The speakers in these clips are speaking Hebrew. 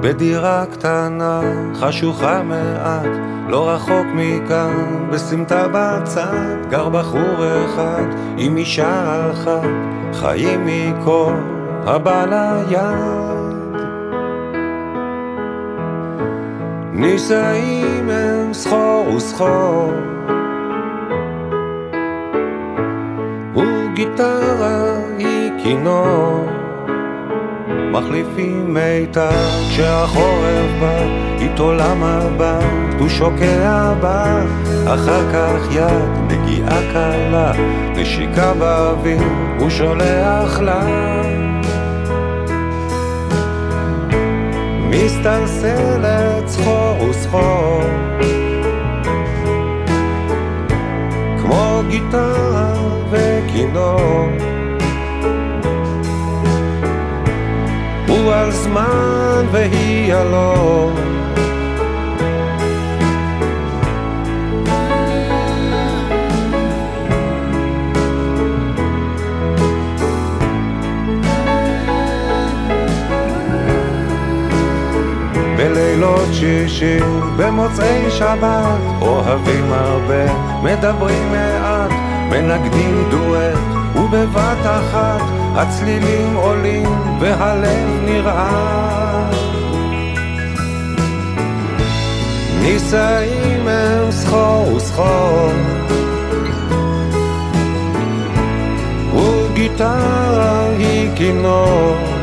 בדירה קטנה, חשוכה מעט, לא רחוק מכאן, בסמטה בצד, גר בחור אחד עם אישה אחת, חיים מכל הבא ליד. נישאים הם סחור וסחור, וגיטרה היא כינור. מחליפים מיתר כשהחורף בא, איתו למבט, הוא שוקע בה, אחר כך יד, נגיעה קלה, נשיקה באוויר, הוא שולח לה. מסתלסלת סחור וסחור כמו גיטרה וכינור על זמן והיא הלא בלילות שישי, במוצאי שבת, אוהבים הרבה, מדברים מעט, מנגדים דואט, ובבת אחת הצלילים עולים והלב נרעד. נישאים הם סחור וסחור, וגיטרה היא כינור.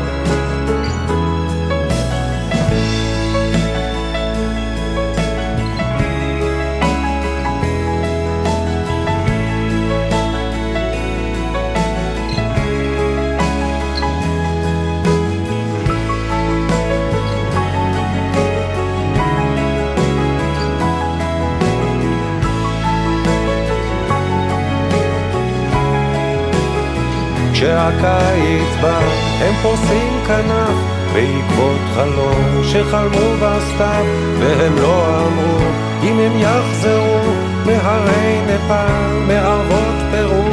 כשהקיץ בא, הם פורסים כנף בעקבות חלום שחלמו בסתיו, והם לא אמרו אם הם יחזרו מהרי נפאל, מערבות פרו.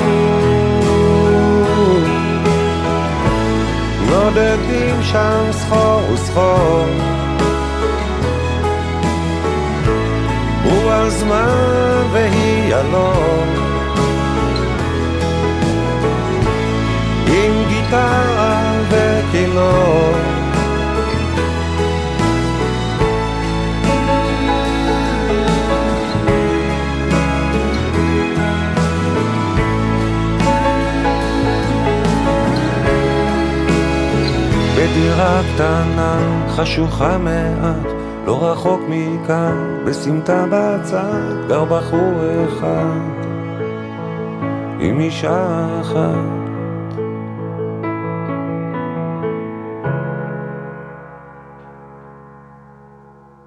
נודדים שם סחור וסחור, הוא על זמן והיא אלון. בדירה קטנה, חשוכה מעט, לא רחוק מכאן, בסמטה בצד, גר בחור אחד, עם אישה אחת.